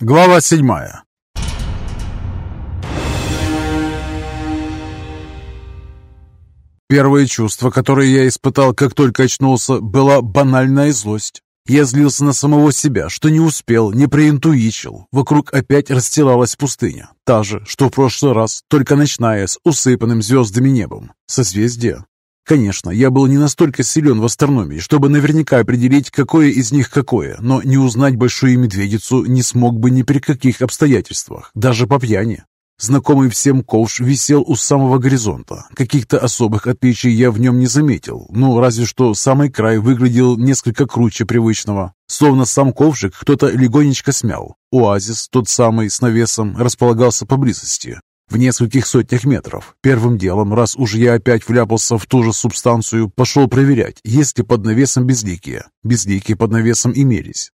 Глава седьмая Первое чувство, которое я испытал, как только очнулся, была банальная злость. Я злился на самого себя, что не успел, не проинтуичил. Вокруг опять расстилалась пустыня. Та же, что в прошлый раз, только ночная, с усыпанным звездами небом. Созвездие. Конечно, я был не настолько силен в астрономии, чтобы наверняка определить, какое из них какое, но не узнать большую медведицу не смог бы ни при каких обстоятельствах, даже по пьяни. Знакомый всем ковш висел у самого горизонта. Каких-то особых отличий я в нем не заметил, ну, разве что самый край выглядел несколько круче привычного. Словно сам ковшик кто-то легонечко смял. Оазис, тот самый с навесом, располагался поблизости, в нескольких сотнях метров. Первым делом, раз уж я опять вляпался в ту же субстанцию, пошел проверять, есть ли под навесом безликие. Безликие под навесом имелись.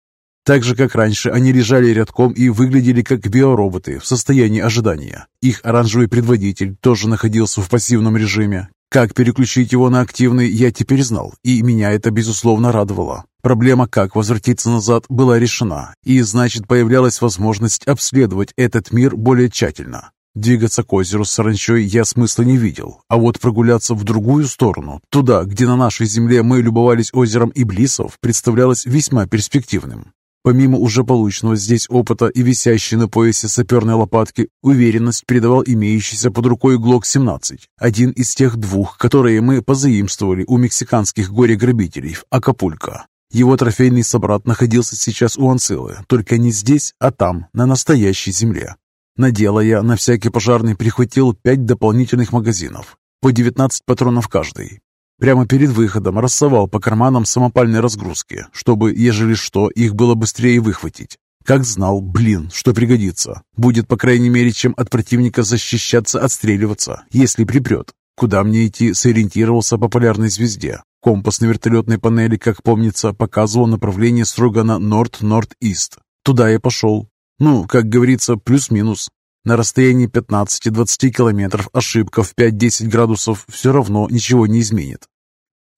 Так же, как раньше, они лежали рядком и выглядели как биороботы в состоянии ожидания. Их оранжевый предводитель тоже находился в пассивном режиме. Как переключить его на активный, я теперь знал, и меня это, безусловно, радовало. Проблема, как возвратиться назад, была решена, и, значит, появлялась возможность обследовать этот мир более тщательно. Двигаться к озеру с саранчой я смысла не видел, а вот прогуляться в другую сторону, туда, где на нашей земле мы любовались озером Иблисов, представлялось весьма перспективным. Помимо уже полученного здесь опыта и висящей на поясе саперной лопатки, уверенность передавал имеющийся под рукой ГЛОК-17, один из тех двух, которые мы позаимствовали у мексиканских горе-грабителей в Акапулько. Его трофейный собрат находился сейчас у Анцилы, только не здесь, а там, на настоящей земле. На дело я на всякий пожарный прихватил пять дополнительных магазинов, по 19 патронов каждый. Прямо перед выходом рассовал по карманам самопальной разгрузки, чтобы, ежели что, их было быстрее выхватить. Как знал, блин, что пригодится. Будет, по крайней мере, чем от противника защищаться, отстреливаться, если припрет. Куда мне идти, сориентировался по полярной звезде. Компас на вертолетной панели, как помнится, показывал направление строго на Норд-Норд-Ист. Туда я пошел. Ну, как говорится, плюс-минус. На расстоянии 15-20 километров ошибка в 5-10 градусов все равно ничего не изменит.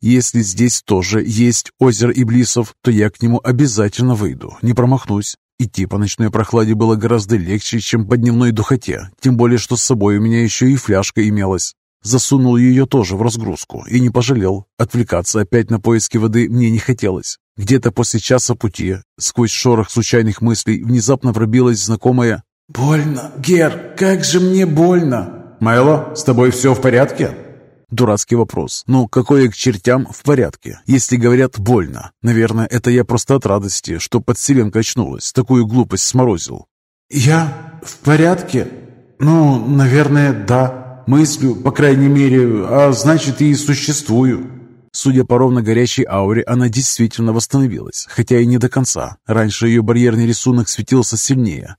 Если здесь тоже есть озеро Иблисов, то я к нему обязательно выйду, не промахнусь. Идти по ночной прохладе было гораздо легче, чем по дневной духоте, тем более, что с собой у меня еще и фляжка имелась. Засунул ее тоже в разгрузку и не пожалел. Отвлекаться опять на поиски воды мне не хотелось. Где-то после часа пути, сквозь шорох случайных мыслей, внезапно пробилась знакомая «Больно, Гер, как же мне больно!» «Майло, с тобой все в порядке?» Дурацкий вопрос. Ну, какое к чертям в порядке, если говорят «больно»? Наверное, это я просто от радости, что подселенка очнулась, такую глупость сморозил. «Я в порядке? Ну, наверное, да. Мыслю, по крайней мере, а значит и существую». Судя по ровно горящей ауре, она действительно восстановилась, хотя и не до конца. Раньше ее барьерный рисунок светился сильнее,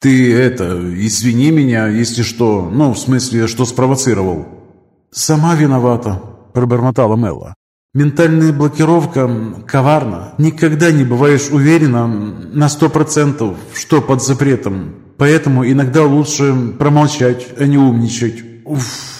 «Ты это, извини меня, если что, ну, в смысле, что спровоцировал». «Сама виновата», — пробормотала Мелла. «Ментальная блокировка коварна. Никогда не бываешь уверена на сто процентов, что под запретом. Поэтому иногда лучше промолчать, а не умничать. Уф».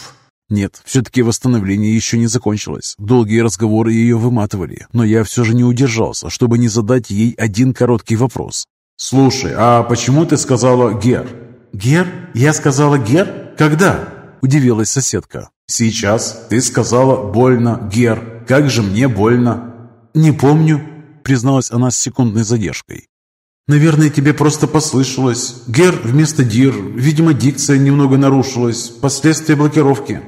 Нет, все-таки восстановление еще не закончилось. Долгие разговоры ее выматывали, но я все же не удержался, чтобы не задать ей один короткий вопрос. «Слушай, а почему ты сказала Гер?» «Гер? Я сказала Гер? Когда?» – удивилась соседка. «Сейчас. Ты сказала больно, Гер. Как же мне больно?» «Не помню», – призналась она с секундной задержкой. «Наверное, тебе просто послышалось. Гер вместо Дир. Видимо, дикция немного нарушилась. Последствия блокировки».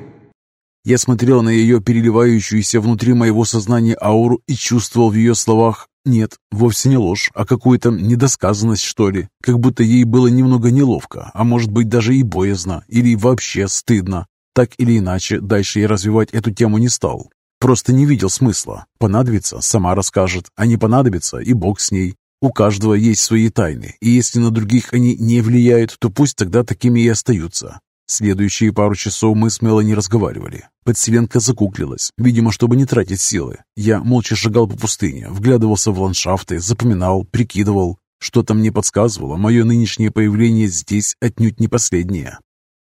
Я смотрел на ее переливающуюся внутри моего сознания ауру и чувствовал в ее словах нет, вовсе не ложь, а какую-то недосказанность, что ли. Как будто ей было немного неловко, а может быть даже и боязно, или вообще стыдно. Так или иначе, дальше я развивать эту тему не стал. Просто не видел смысла. Понадобится, сама расскажет, а не понадобится, и бог с ней. У каждого есть свои тайны, и если на других они не влияют, то пусть тогда такими и остаются. Следующие пару часов мы с Мелани разговаривали. Подселенка закуклилась, видимо, чтобы не тратить силы. Я молча шагал по пустыне, вглядывался в ландшафты, запоминал, прикидывал. Что-то мне подсказывало, мое нынешнее появление здесь отнюдь не последнее.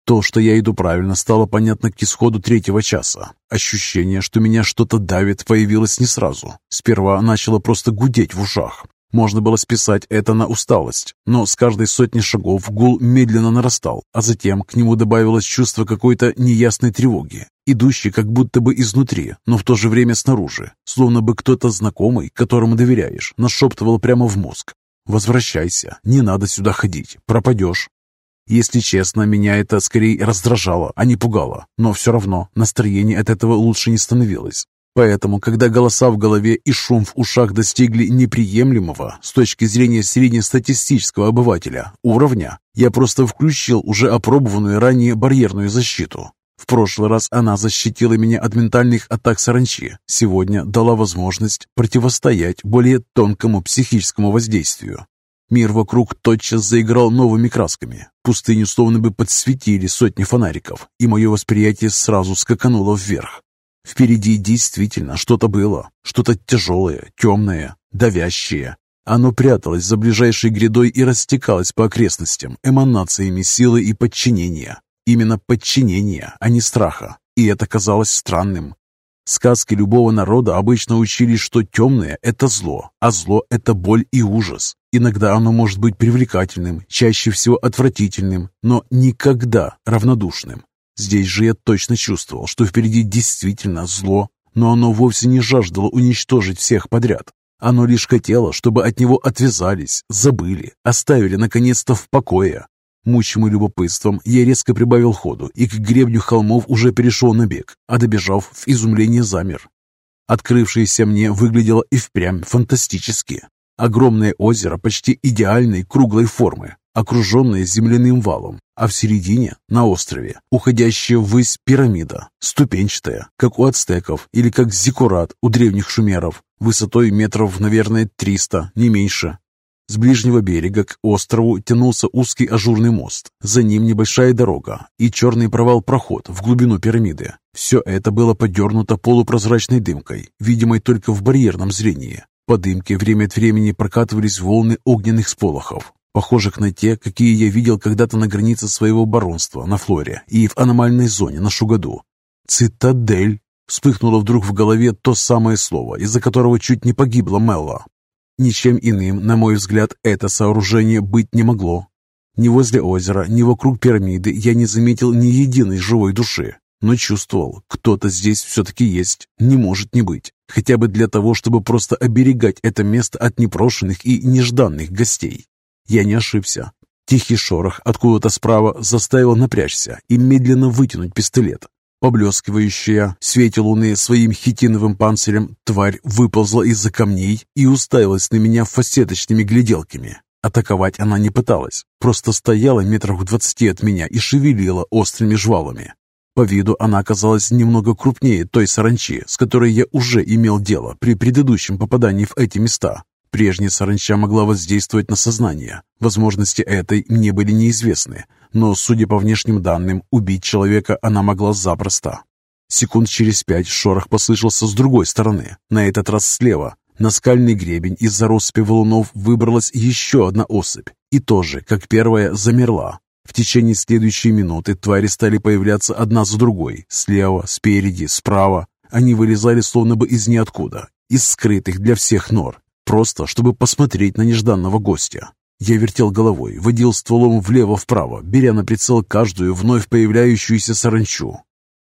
То, что я иду правильно, стало понятно к исходу третьего часа. Ощущение, что меня что-то давит, появилось не сразу. Сперва начало просто гудеть в ушах. Можно было списать это на усталость, но с каждой сотни шагов гул медленно нарастал, а затем к нему добавилось чувство какой-то неясной тревоги, идущей как будто бы изнутри, но в то же время снаружи, словно бы кто-то знакомый, которому доверяешь, нашептывал прямо в мозг. «Возвращайся, не надо сюда ходить, пропадешь». Если честно, меня это скорее раздражало, а не пугало, но все равно настроение от этого лучше не становилось. Поэтому, когда голоса в голове и шум в ушах достигли неприемлемого с точки зрения среднестатистического обывателя уровня, я просто включил уже опробованную ранее барьерную защиту. В прошлый раз она защитила меня от ментальных атак саранчи, сегодня дала возможность противостоять более тонкому психическому воздействию. Мир вокруг тотчас заиграл новыми красками. Пустыню словно бы подсветили сотни фонариков, и мое восприятие сразу скакануло вверх. Впереди действительно что-то было, что-то тяжелое, темное, давящее. Оно пряталось за ближайшей грядой и растекалось по окрестностям эманациями силы и подчинения. Именно подчинения, а не страха. И это казалось странным. Сказки любого народа обычно учили, что темное – это зло, а зло – это боль и ужас. Иногда оно может быть привлекательным, чаще всего отвратительным, но никогда равнодушным. Здесь же я точно чувствовал, что впереди действительно зло, но оно вовсе не жаждало уничтожить всех подряд. Оно лишь хотело, чтобы от него отвязались, забыли, оставили наконец-то в покое. Мучимый любопытством, я резко прибавил ходу и к гребню холмов уже перешел на бег, а добежав, в изумлении замер. Открывшееся мне выглядело и впрямь фантастически. Огромное озеро почти идеальной круглой формы, окруженное земляным валом, а в середине, на острове, уходящая ввысь пирамида, ступенчатая, как у ацтеков или как зиккурат у древних шумеров, высотой метров, наверное, 300, не меньше. С ближнего берега к острову тянулся узкий ажурный мост, за ним небольшая дорога и черный провал-проход в глубину пирамиды. Все это было подернуто полупрозрачной дымкой, видимой только в барьерном зрении. По дымке время от времени прокатывались волны огненных сполохов, похожих на те, какие я видел когда-то на границе своего баронства на Флоре и в аномальной зоне на Шугаду. «Цитадель!» Вспыхнуло вдруг в голове то самое слово, из-за которого чуть не погибла Мелла. Ничем иным, на мой взгляд, это сооружение быть не могло. Ни возле озера, ни вокруг пирамиды я не заметил ни единой живой души, но чувствовал, кто-то здесь все-таки есть, не может не быть, хотя бы для того, чтобы просто оберегать это место от непрошенных и нежданных гостей. Я не ошибся. Тихий шорох откуда-то справа заставил напрячься и медленно вытянуть пистолет. Поблескивающая в свете луны своим хитиновым панцирем, тварь выползла из-за камней и уставилась на меня фасеточными гляделками. Атаковать она не пыталась, просто стояла метрах в двадцати от меня и шевелила острыми жвалами. По виду она оказалась немного крупнее той саранчи, с которой я уже имел дело при предыдущем попадании в эти места. Прежняя саранча могла воздействовать на сознание. Возможности этой мне были неизвестны, но, судя по внешним данным, убить человека она могла запросто. Секунд через пять шорох послышался с другой стороны, на этот раз слева. На скальный гребень из-за россыпи валунов выбралась еще одна особь, и тоже, как первая, замерла. В течение следующей минуты твари стали появляться одна за другой, слева, спереди, справа. Они вылезали словно бы из ниоткуда, из скрытых для всех нор, Просто, чтобы посмотреть на нежданного гостя. Я вертел головой, водил стволом влево-вправо, беря на прицел каждую вновь появляющуюся саранчу.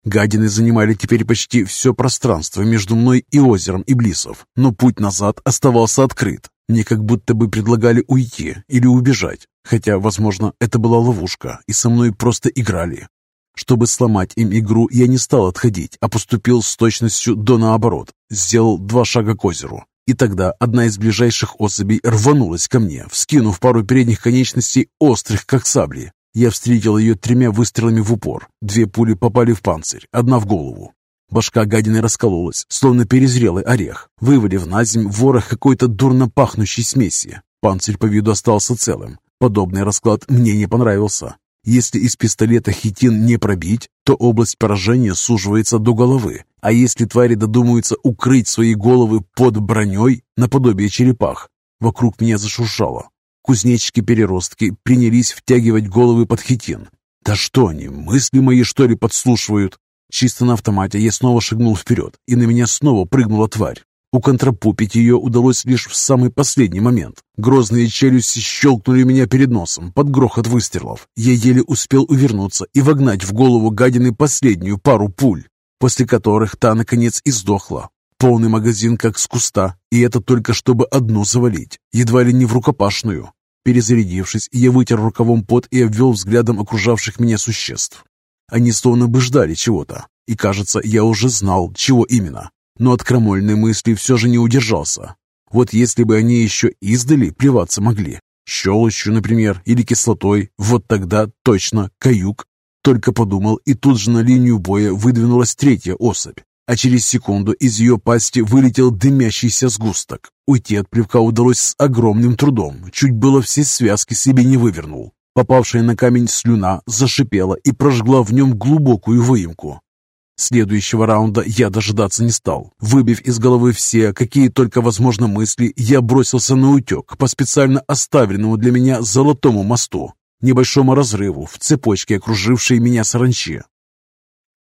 Гадины занимали теперь почти все пространство между мной и озером Иблисов, но путь назад оставался открыт. Мне как будто бы предлагали уйти или убежать, хотя, возможно, это была ловушка, и со мной просто играли. Чтобы сломать им игру, я не стал отходить, а поступил с точностью до наоборот. Сделал два шага к озеру, и тогда одна из ближайших особей рванулась ко мне, вскинув пару передних конечностей, острых, как сабли. Я встретил ее тремя выстрелами в упор. Две пули попали в панцирь, одна в голову. Башка гадины раскололась, словно перезрелый орех, вывалив на земь ворох какой-то дурно пахнущей смеси. Панцирь по виду остался целым. Подобный расклад мне не понравился. Если из пистолета хитин не пробить, то область поражения суживается до головы, а если твари додумаются укрыть свои головы под броней, наподобие черепах, вокруг меня зашуршало. Кузнечики-переростки принялись втягивать головы под хитин. Да что они, мысли мои что ли подслушивают? Чисто на автомате я снова шагнул вперед, и на меня снова прыгнула тварь. Уконтропупить ее удалось лишь в самый последний момент. Грозные челюсти щелкнули меня перед носом под грохот выстрелов. Я еле успел увернуться и вогнать в голову гадины последнюю пару пуль, после которых та, наконец, издохла. Полный магазин как с куста, и это только чтобы одну завалить, едва ли не в рукопашную. Перезарядившись, я вытер рукавом пот и обвел взглядом окружавших меня существ. Они словно бы ждали чего-то, и, кажется, я уже знал, чего именно но от крамольной мысли все же не удержался. Вот если бы они еще издали плеваться могли, щелочью, например, или кислотой, вот тогда точно каюк. Только подумал, и тут же на линию боя выдвинулась третья особь, а через секунду из ее пасти вылетел дымящийся сгусток. Уйти от плевка удалось с огромным трудом, чуть было все связки себе не вывернул. Попавшая на камень слюна зашипела и прожгла в нем глубокую выемку. Следующего раунда я дожидаться не стал. Выбив из головы все, какие только возможно мысли, я бросился на утек по специально оставленному для меня золотому мосту, небольшому разрыву в цепочке, окружившей меня саранчи.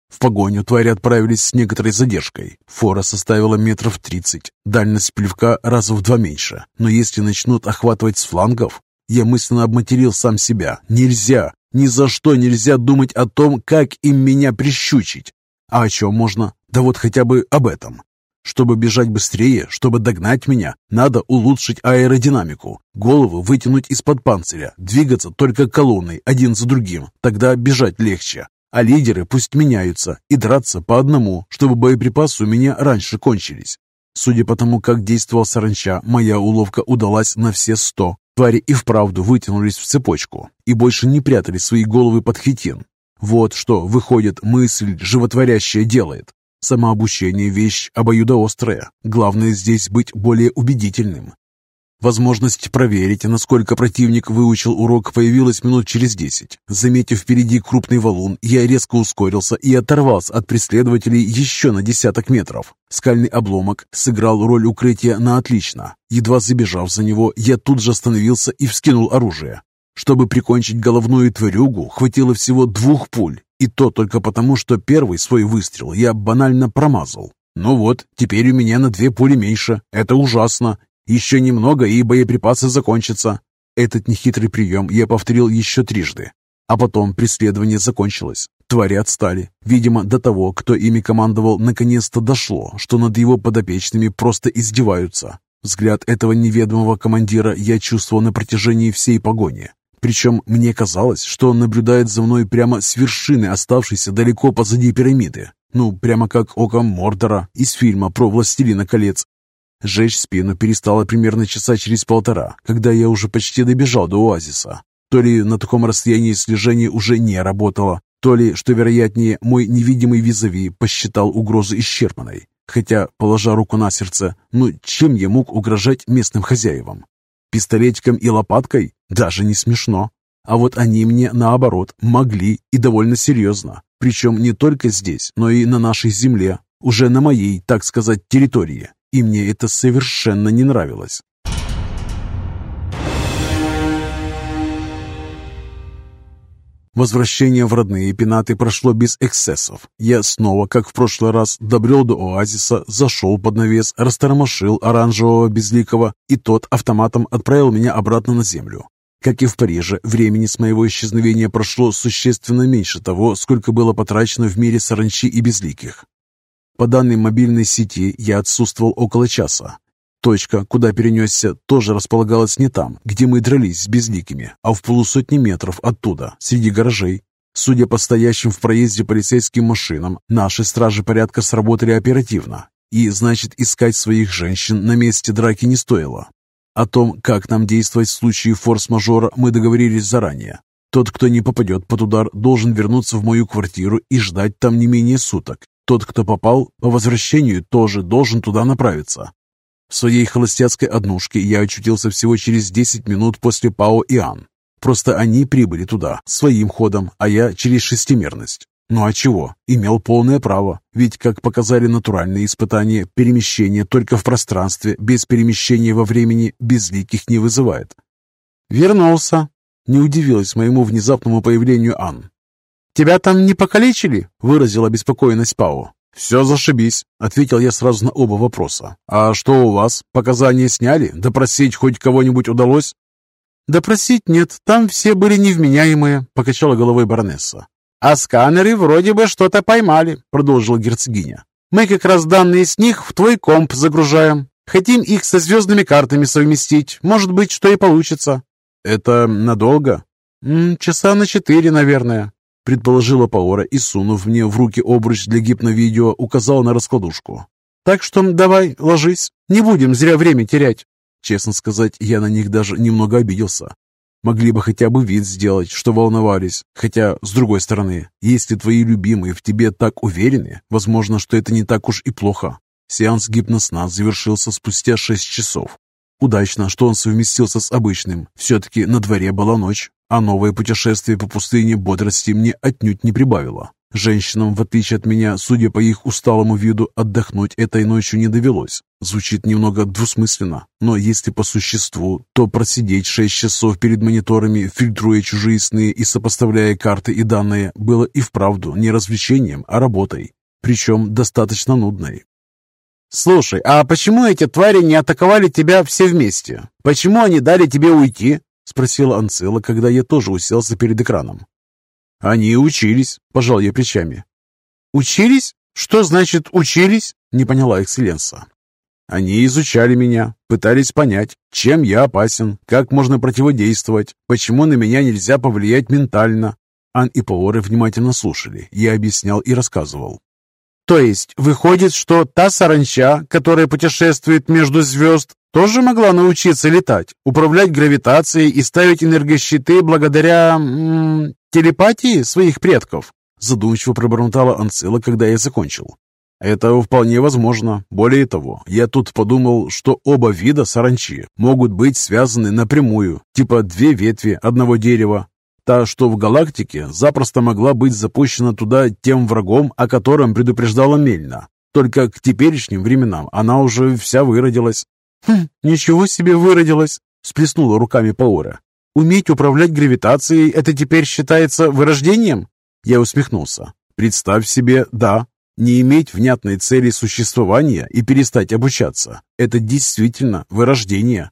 В погоню твари отправились с некоторой задержкой. Фора составила метров тридцать, дальность плевка раза в два меньше. Но если начнут охватывать с флангов, я мысленно обматерил сам себя. Нельзя, ни за что нельзя думать о том, как им меня прищучить. А о чем можно? Да вот хотя бы об этом. Чтобы бежать быстрее, чтобы догнать меня, надо улучшить аэродинамику, голову вытянуть из-под панциря, двигаться только колонной, один за другим, тогда бежать легче. А лидеры пусть меняются и драться по одному, чтобы боеприпасы у меня раньше кончились. Судя по тому, как действовал саранча, моя уловка удалась на все сто. Твари и вправду вытянулись в цепочку и больше не прятали свои головы под хитин. Вот что, выходит, мысль животворящая делает. Самообучение – вещь обоюдоострая. Главное здесь быть более убедительным. Возможность проверить, насколько противник выучил урок, появилась минут через десять. Заметив впереди крупный валун, я резко ускорился и оторвался от преследователей еще на десяток метров. Скальный обломок сыграл роль укрытия на отлично. Едва забежав за него, я тут же остановился и вскинул оружие. Чтобы прикончить головную тварюгу, хватило всего двух пуль, и то только потому, что первый свой выстрел я банально промазал. Ну вот, теперь у меня на две пули меньше. Это ужасно. Еще немного, и боеприпасы закончатся. Этот нехитрый прием я повторил еще трижды. А потом преследование закончилось. Твари отстали. Видимо, до того, кто ими командовал, наконец-то дошло, что над его подопечными просто издеваются. Взгляд этого неведомого командира я чувствовал на протяжении всей погони. Причем мне казалось, что он наблюдает за мной прямо с вершины, оставшейся далеко позади пирамиды. Ну, прямо как оком Мордора из фильма про «Властелина колец». Жечь спину перестала примерно часа через полтора, когда я уже почти добежал до оазиса. То ли на таком расстоянии слежение уже не работало, то ли, что вероятнее, мой невидимый визави посчитал угрозу исчерпанной. Хотя, положа руку на сердце, ну чем я мог угрожать местным хозяевам? Пистолетиком и лопаткой? Даже не смешно. А вот они мне, наоборот, могли и довольно серьезно. Причем не только здесь, но и на нашей земле, уже на моей, так сказать, территории. И мне это совершенно не нравилось. Возвращение в родные пенаты прошло без эксцессов. Я снова, как в прошлый раз, добрел до оазиса, зашел под навес, растормошил оранжевого безликого, и тот автоматом отправил меня обратно на землю. Как и в Париже, времени с моего исчезновения прошло существенно меньше того, сколько было потрачено в мире саранчи и безликих. По данной мобильной сети я отсутствовал около часа. Точка, куда перенесся, тоже располагалась не там, где мы дрались с безликими, а в полусотни метров оттуда, среди гаражей. Судя по стоящим в проезде полицейским машинам, наши стражи порядка сработали оперативно, и, значит, искать своих женщин на месте драки не стоило. О том, как нам действовать в случае форс-мажора, мы договорились заранее. Тот, кто не попадет под удар, должен вернуться в мою квартиру и ждать там не менее суток. Тот, кто попал, по возвращению тоже должен туда направиться. В своей холостяцкой однушке я очутился всего через 10 минут после Пао Иан. Просто они прибыли туда своим ходом, а я через шестимерность. Ну а чего? Имел полное право, ведь, как показали натуральные испытания, перемещение только в пространстве, без перемещения во времени, безликих не вызывает. «Вернулся», — не удивилась моему внезапному появлению Ан. «Тебя там не покалечили?» — выразила обеспокоенность Пао. «Все зашибись», — ответил я сразу на оба вопроса. «А что у вас? Показания сняли? Допросить хоть кого-нибудь удалось?» «Допросить нет, там все были невменяемые», — покачала головой баронесса. «А сканеры вроде бы что-то поймали», — продолжила герцогиня. «Мы как раз данные с них в твой комп загружаем. Хотим их со звездными картами совместить. Может быть, что и получится». «Это надолго?» «Часа на четыре, наверное», — предположила Паора и, сунув мне в руки обруч для гипновидео, указала на раскладушку. «Так что давай, ложись. Не будем зря время терять». Честно сказать, я на них даже немного обиделся. Могли бы хотя бы вид сделать, что волновались. Хотя, с другой стороны, если твои любимые в тебе так уверены, возможно, что это не так уж и плохо. Сеанс гипносна завершился спустя шесть часов. Удачно, что он совместился с обычным. Все-таки на дворе была ночь, а новое путешествие по пустыне бодрости мне отнюдь не прибавило. Женщинам, в отличие от меня, судя по их усталому виду, отдохнуть этой ночью не довелось. Звучит немного двусмысленно, но если по существу, то просидеть шесть часов перед мониторами, фильтруя чужие сны и сопоставляя карты и данные, было и вправду не развлечением, а работой, причем достаточно нудной. «Слушай, а почему эти твари не атаковали тебя все вместе? Почему они дали тебе уйти?» — спросила Анцила, когда я тоже уселся перед экраном. «Они учились», — пожал я плечами. «Учились? Что значит «учились»?» — не поняла Экселленса. Они изучали меня, пытались понять, чем я опасен, как можно противодействовать, почему на меня нельзя повлиять ментально. Ан и Паоры внимательно слушали. Я объяснял и рассказывал. То есть, выходит, что та саранча, которая путешествует между звезд, тоже могла научиться летать, управлять гравитацией и ставить энергощиты благодаря... М -м, телепатии своих предков?» Задумчиво пробормотала Анцила, когда я закончил. «Это вполне возможно. Более того, я тут подумал, что оба вида саранчи могут быть связаны напрямую, типа две ветви одного дерева, Та, что в галактике, запросто могла быть запущена туда тем врагом, о котором предупреждала Мельна. Только к теперешним временам она уже вся выродилась. «Хм, ничего себе выродилась!» – сплеснула руками Паора. «Уметь управлять гравитацией – это теперь считается вырождением?» Я усмехнулся. «Представь себе, да, не иметь внятной цели существования и перестать обучаться – это действительно вырождение».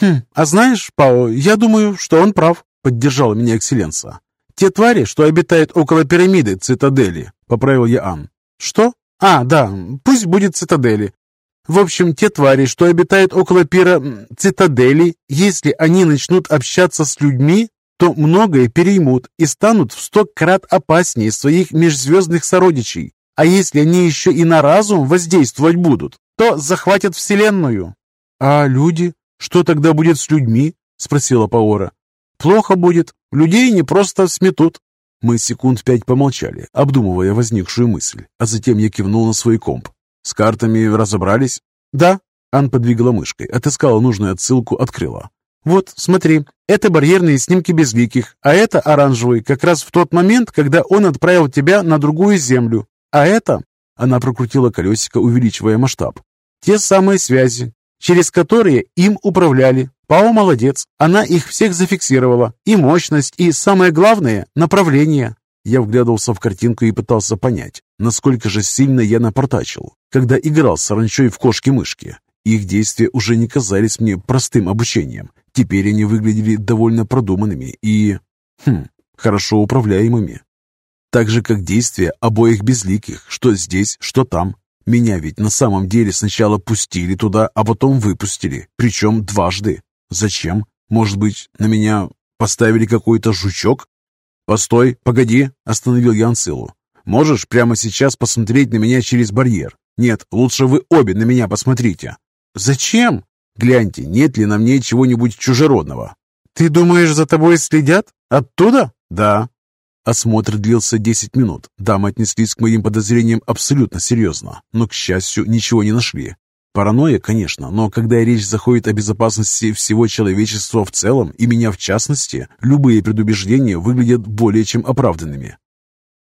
«Хм, а знаешь, Пао, я думаю, что он прав», Поддержала меня Экселленса. «Те твари, что обитают около пирамиды цитадели», — поправил я Ан. «Что? А, да, пусть будет цитадели. В общем, те твари, что обитают около пира... цитадели, если они начнут общаться с людьми, то многое переймут и станут в сто крат опаснее своих межзвездных сородичей. А если они еще и на разум воздействовать будут, то захватят Вселенную». «А люди? Что тогда будет с людьми?» — спросила Паора. Плохо будет. Людей не просто сметут. Мы секунд пять помолчали, обдумывая возникшую мысль, а затем я кивнул на свой комп. С картами разобрались? Да. Ан подвигала мышкой, отыскала нужную отсылку, открыла. Вот, смотри, это барьерные снимки безликих, а это оранжевый, как раз в тот момент, когда он отправил тебя на другую землю. А это... Она прокрутила колесико, увеличивая масштаб. Те самые связи, через которые им управляли. Пао молодец, она их всех зафиксировала. И мощность, и, самое главное, направление. Я вглядывался в картинку и пытался понять, насколько же сильно я напортачил, когда играл с саранчой в кошки-мышки. Их действия уже не казались мне простым обучением. Теперь они выглядели довольно продуманными и... Хм, хорошо управляемыми. Так же, как действия обоих безликих, что здесь, что там. Меня ведь на самом деле сначала пустили туда, а потом выпустили, причем дважды. Зачем? Может быть, на меня поставили какой-то жучок? Постой, погоди, остановил я Анцилу. Можешь прямо сейчас посмотреть на меня через барьер? Нет, лучше вы обе на меня посмотрите. Зачем? Гляньте, нет ли на мне чего-нибудь чужеродного. Ты думаешь, за тобой следят? Оттуда? Да. Осмотр длился 10 минут. Дамы отнеслись к моим подозрениям абсолютно серьезно, но, к счастью, ничего не нашли. Паранойя, конечно, но когда речь заходит о безопасности всего человечества в целом, и меня в частности, любые предубеждения выглядят более чем оправданными.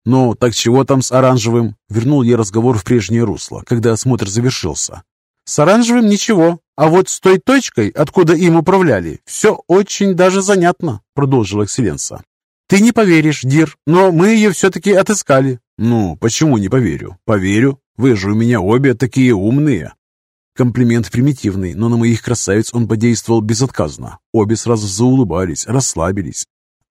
«Ну, так чего там с оранжевым?» Вернул я разговор в прежнее русло, когда осмотр завершился. «С оранжевым ничего, а вот с той точкой, откуда им управляли, все очень даже занятно», продолжила Экселленса. «Ты не поверишь, Дир, но мы ее все-таки отыскали. Ну, почему не поверю? Поверю. Вы же у меня обе такие умные. Комплимент примитивный, но на моих красавиц он подействовал безотказно. Обе сразу заулыбались, расслабились.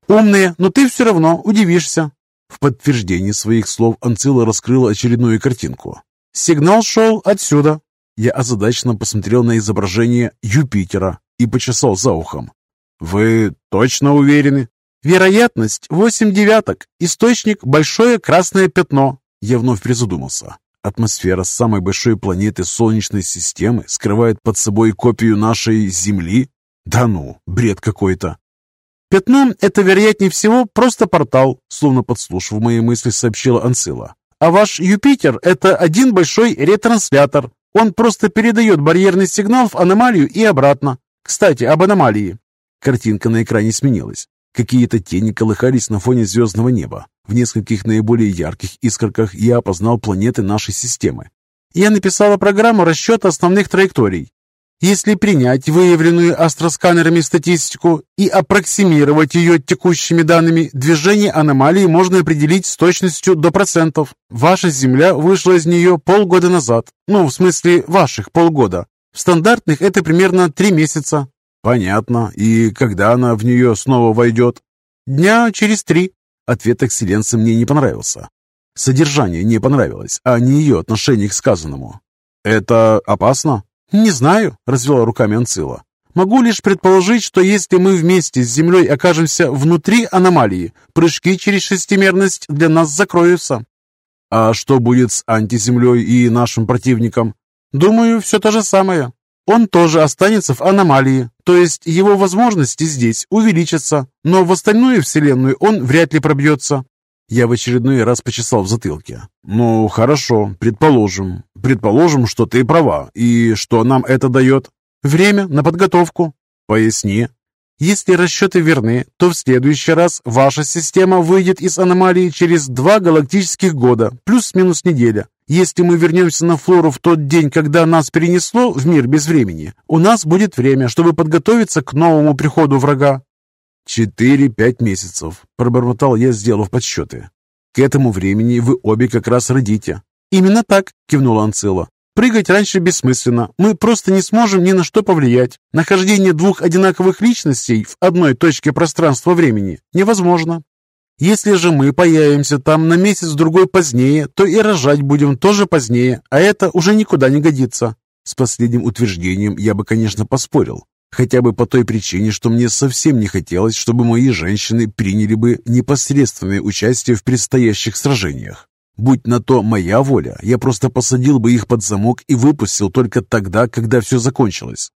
«Умные, но ты все равно удивишься». В подтверждение своих слов Анцила раскрыла очередную картинку. «Сигнал шел отсюда». Я озадаченно посмотрел на изображение Юпитера и почесал за ухом. «Вы точно уверены?» «Вероятность восемь девяток. Источник – большое красное пятно». Я вновь призадумался. Атмосфера самой большой планеты Солнечной системы скрывает под собой копию нашей Земли? Да ну, бред какой-то. «Пятно – это, вероятнее всего, просто портал», словно подслушав мои мысли, сообщила Ансила. «А ваш Юпитер – это один большой ретранслятор. Он просто передает барьерный сигнал в аномалию и обратно. Кстати, об аномалии». Картинка на экране сменилась. Какие-то тени колыхались на фоне звездного неба. В нескольких наиболее ярких искорках я опознал планеты нашей системы. Я написала программу расчета основных траекторий. Если принять выявленную астросканерами статистику и аппроксимировать ее текущими данными, движение аномалии можно определить с точностью до процентов. Ваша Земля вышла из нее полгода назад. Ну, в смысле, ваших полгода. В стандартных это примерно три месяца. «Понятно. И когда она в нее снова войдет?» «Дня через три». Ответ Экселленса мне не понравился. Содержание не понравилось, а не ее отношение к сказанному. «Это опасно?» «Не знаю», — развела руками Анцила. «Могу лишь предположить, что если мы вместе с Землей окажемся внутри аномалии, прыжки через шестимерность для нас закроются». «А что будет с антиземлей и нашим противником?» «Думаю, все то же самое он тоже останется в аномалии, то есть его возможности здесь увеличатся, но в остальную Вселенную он вряд ли пробьется. Я в очередной раз почесал в затылке. «Ну, хорошо, предположим. Предположим, что ты права. И что нам это дает?» «Время на подготовку». «Поясни». Если расчеты верны, то в следующий раз ваша система выйдет из аномалии через два галактических года, плюс-минус неделя. Если мы вернемся на Флору в тот день, когда нас перенесло в мир без времени, у нас будет время, чтобы подготовиться к новому приходу врага». «Четыре-пять месяцев», — пробормотал я, сделав подсчеты. «К этому времени вы обе как раз родите». «Именно так», — кивнула Анцила. Прыгать раньше бессмысленно. Мы просто не сможем ни на что повлиять. Нахождение двух одинаковых личностей в одной точке пространства-времени невозможно. Если же мы появимся там на месяц-другой позднее, то и рожать будем тоже позднее, а это уже никуда не годится. С последним утверждением я бы, конечно, поспорил. Хотя бы по той причине, что мне совсем не хотелось, чтобы мои женщины приняли бы непосредственное участие в предстоящих сражениях. Будь на то моя воля, я просто посадил бы их под замок и выпустил только тогда, когда все закончилось.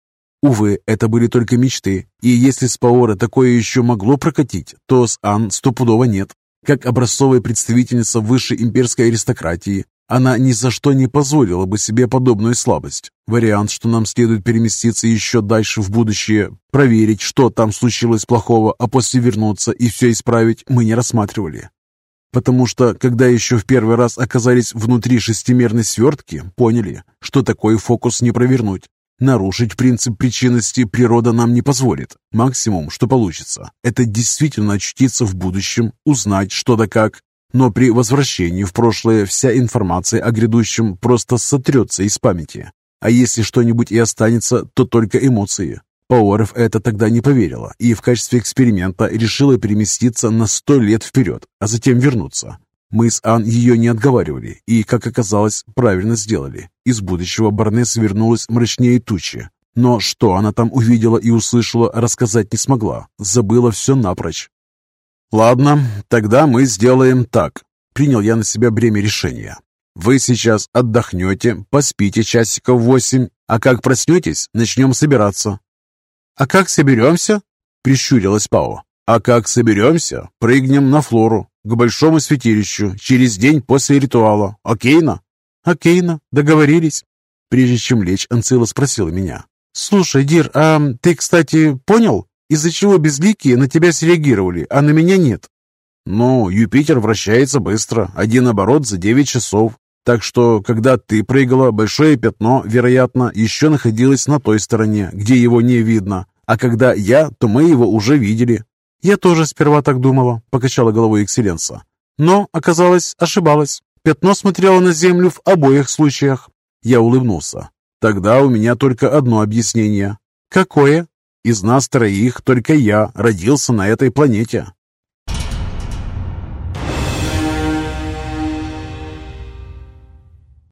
Увы, это были только мечты, и если с Паора такое еще могло прокатить, то с Ан стопудово нет. Как образцовая представительница высшей имперской аристократии, она ни за что не позволила бы себе подобную слабость. Вариант, что нам следует переместиться еще дальше в будущее, проверить, что там случилось плохого, а после вернуться и все исправить, мы не рассматривали. Потому что, когда еще в первый раз оказались внутри шестимерной свертки, поняли, что такой фокус не провернуть. Нарушить принцип причинности природа нам не позволит. Максимум, что получится, это действительно очутиться в будущем, узнать что да как. Но при возвращении в прошлое вся информация о грядущем просто сотрется из памяти. А если что-нибудь и останется, то только эмоции. Пауэров это тогда не поверила и в качестве эксперимента решила переместиться на сто лет вперед, а затем вернуться. Мы с Ан ее не отговаривали и, как оказалось, правильно сделали. Из будущего Барнес вернулась мрачнее тучи. Но что она там увидела и услышала, рассказать не смогла. Забыла все напрочь. «Ладно, тогда мы сделаем так», — принял я на себя бремя решения. «Вы сейчас отдохнете, поспите часиков восемь, а как проснетесь, начнем собираться. «А как соберемся?» — прищурилась Пао. «А как соберемся, прыгнем на Флору, к большому святилищу, через день после ритуала. Окейно?» «Окейно, договорились». Прежде чем лечь, Анцила спросила меня. «Слушай, Дир, а ты, кстати, понял, из-за чего безликие на тебя среагировали, а на меня нет?» «Ну, Юпитер вращается быстро, один оборот за девять часов. Так что, когда ты прыгала, большое пятно, вероятно, еще находилось на той стороне, где его не видно. А когда я, то мы его уже видели. Я тоже сперва так думала, покачала головой экселленса. Но, оказалось, ошибалась. Пятно смотрело на землю в обоих случаях. Я улыбнулся. Тогда у меня только одно объяснение. Какое? Из нас троих только я родился на этой планете.